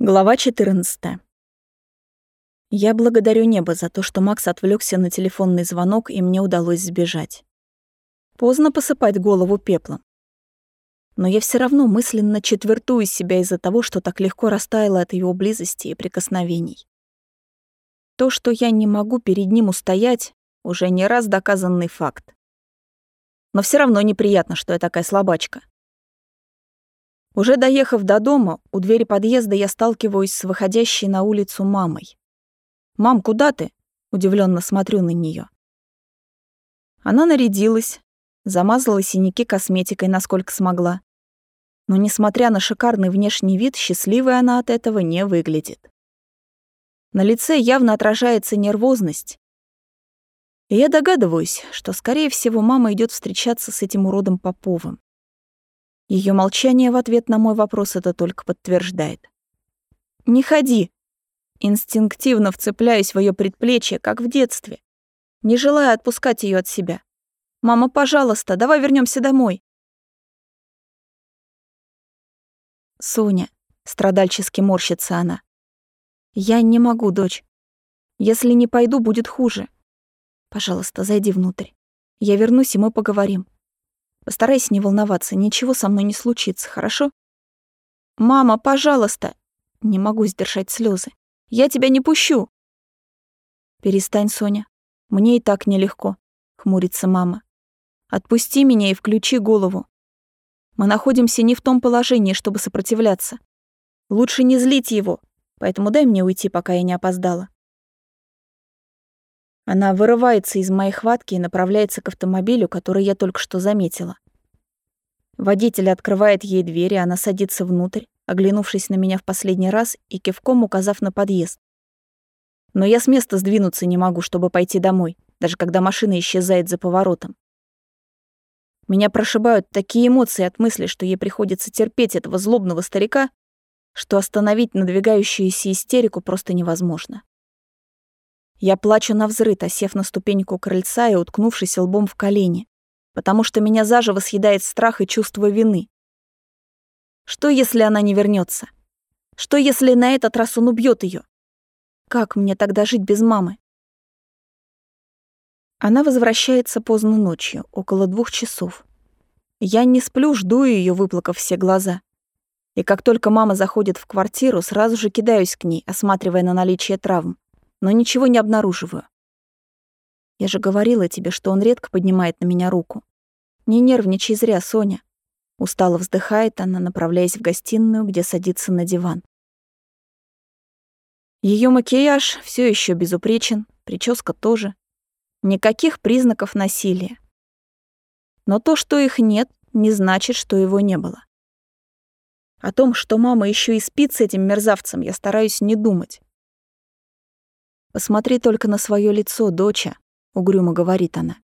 Глава 14. Я благодарю небо за то, что Макс отвлекся на телефонный звонок, и мне удалось сбежать. Поздно посыпать голову пеплом. Но я все равно мысленно четвертую себя из-за того, что так легко растаяла от его близости и прикосновений. То, что я не могу перед ним устоять, уже не раз доказанный факт. Но все равно неприятно, что я такая слабачка. Уже доехав до дома, у двери подъезда я сталкиваюсь с выходящей на улицу мамой. «Мам, куда ты?» — удивленно смотрю на нее. Она нарядилась, замазала синяки косметикой, насколько смогла. Но, несмотря на шикарный внешний вид, счастливой она от этого не выглядит. На лице явно отражается нервозность. И я догадываюсь, что, скорее всего, мама идет встречаться с этим уродом Поповым. Ее молчание в ответ на мой вопрос это только подтверждает. «Не ходи!» Инстинктивно вцепляюсь в ее предплечье, как в детстве, не желая отпускать ее от себя. «Мама, пожалуйста, давай вернемся домой!» «Соня», — страдальчески морщится она. «Я не могу, дочь. Если не пойду, будет хуже. Пожалуйста, зайди внутрь. Я вернусь, и мы поговорим. Постарайся не волноваться, ничего со мной не случится, хорошо? Мама, пожалуйста. Не могу сдержать слезы. Я тебя не пущу. Перестань, Соня. Мне и так нелегко, хмурится мама. Отпусти меня и включи голову. Мы находимся не в том положении, чтобы сопротивляться. Лучше не злить его, поэтому дай мне уйти, пока я не опоздала. Она вырывается из моей хватки и направляется к автомобилю, который я только что заметила. Водитель открывает ей дверь, и она садится внутрь, оглянувшись на меня в последний раз и кивком указав на подъезд. Но я с места сдвинуться не могу, чтобы пойти домой, даже когда машина исчезает за поворотом. Меня прошибают такие эмоции от мысли, что ей приходится терпеть этого злобного старика, что остановить надвигающуюся истерику просто невозможно. Я плачу на взрыд, осев на ступеньку крыльца и уткнувшись лбом в колени, потому что меня заживо съедает страх и чувство вины. Что, если она не вернется? Что, если на этот раз он убьет ее? Как мне тогда жить без мамы? Она возвращается поздно ночью, около двух часов. Я не сплю, жду ее, выплакав все глаза. И как только мама заходит в квартиру, сразу же кидаюсь к ней, осматривая на наличие травм но ничего не обнаруживаю. Я же говорила тебе, что он редко поднимает на меня руку. Не нервничай зря, Соня. Устало вздыхает она, направляясь в гостиную, где садится на диван. Ее макияж все еще безупречен, прическа тоже. Никаких признаков насилия. Но то, что их нет, не значит, что его не было. О том, что мама еще и спит с этим мерзавцем, я стараюсь не думать. «Посмотри только на свое лицо, доча», — угрюмо говорит она.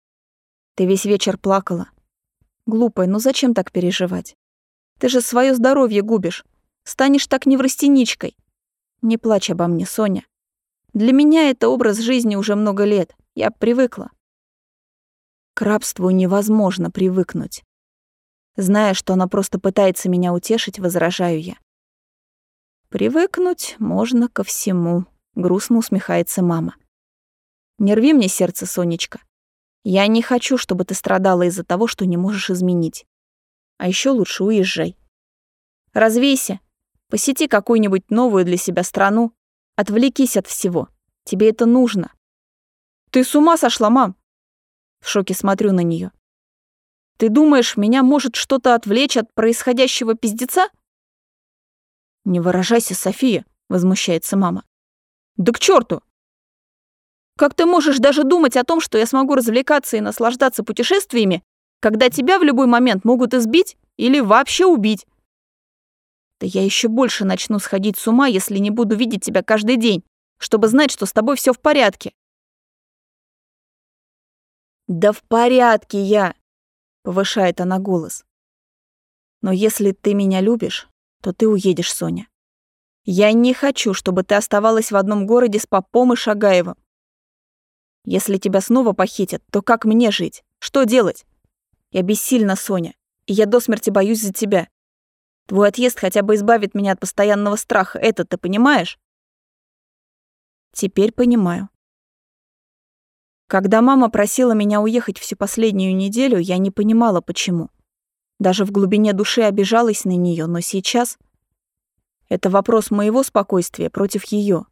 «Ты весь вечер плакала. Глупая, ну зачем так переживать? Ты же свое здоровье губишь. Станешь так неврастеничкой. Не плачь обо мне, Соня. Для меня это образ жизни уже много лет. Я привыкла. К рабству невозможно привыкнуть. Зная, что она просто пытается меня утешить, возражаю я. Привыкнуть можно ко всему. Грустно усмехается мама. Не рви мне сердце, Сонечка. Я не хочу, чтобы ты страдала из-за того, что не можешь изменить. А еще лучше уезжай. Развейся. Посети какую-нибудь новую для себя страну. Отвлекись от всего. Тебе это нужно. Ты с ума сошла, мам? В шоке смотрю на нее. Ты думаешь, меня может что-то отвлечь от происходящего пиздеца? Не выражайся, София, возмущается мама. Да к черту! Как ты можешь даже думать о том, что я смогу развлекаться и наслаждаться путешествиями, когда тебя в любой момент могут избить или вообще убить? Да я еще больше начну сходить с ума, если не буду видеть тебя каждый день, чтобы знать, что с тобой все в порядке. Да в порядке я, повышает она голос. Но если ты меня любишь, то ты уедешь, Соня. Я не хочу, чтобы ты оставалась в одном городе с Попом и Шагаевым. Если тебя снова похитят, то как мне жить? Что делать? Я бессильна, Соня, и я до смерти боюсь за тебя. Твой отъезд хотя бы избавит меня от постоянного страха. Это ты понимаешь? Теперь понимаю. Когда мама просила меня уехать всю последнюю неделю, я не понимала, почему. Даже в глубине души обижалась на нее, но сейчас... Это вопрос моего спокойствия против ее.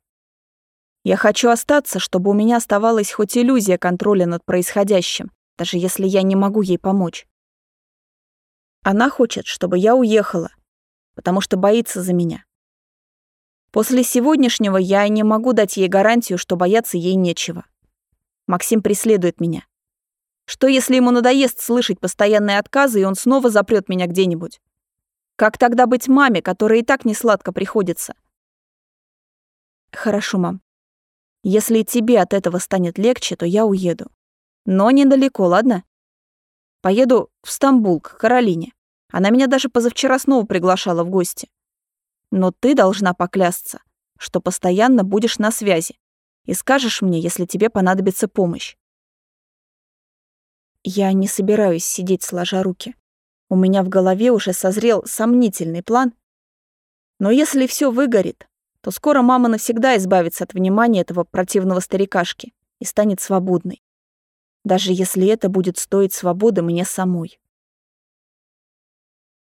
Я хочу остаться, чтобы у меня оставалась хоть иллюзия контроля над происходящим, даже если я не могу ей помочь. Она хочет, чтобы я уехала, потому что боится за меня. После сегодняшнего я не могу дать ей гарантию, что бояться ей нечего. Максим преследует меня. Что, если ему надоест слышать постоянные отказы, и он снова запрет меня где-нибудь? Как тогда быть маме, которая и так не сладко приходится? Хорошо, мам. Если тебе от этого станет легче, то я уеду. Но недалеко, ладно? Поеду в Стамбул, к Каролине. Она меня даже позавчера снова приглашала в гости. Но ты должна поклясться, что постоянно будешь на связи и скажешь мне, если тебе понадобится помощь. Я не собираюсь сидеть сложа руки. У меня в голове уже созрел сомнительный план. Но если все выгорит, то скоро мама навсегда избавится от внимания этого противного старикашки и станет свободной даже если это будет стоить свободы мне самой.